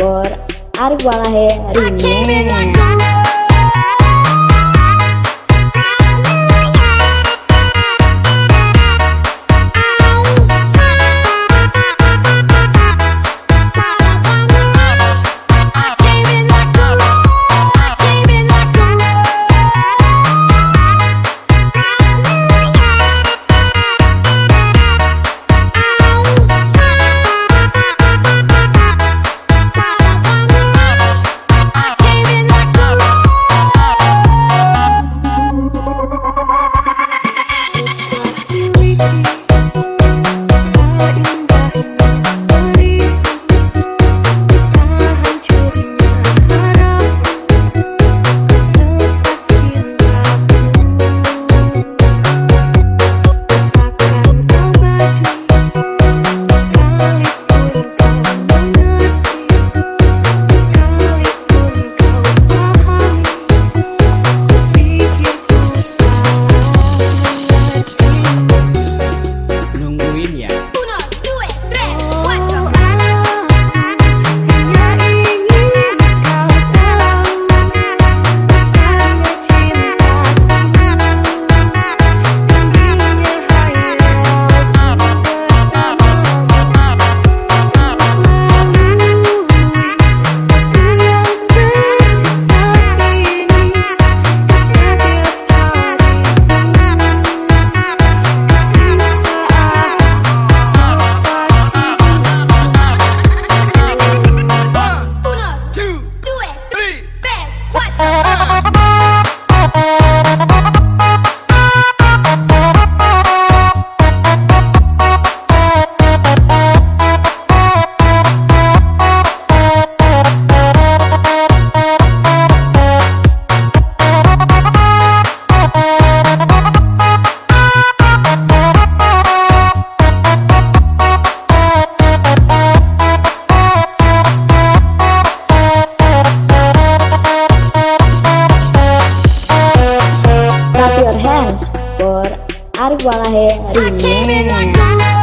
आरिफ वाला है रीमेक्स आरिफ वाला है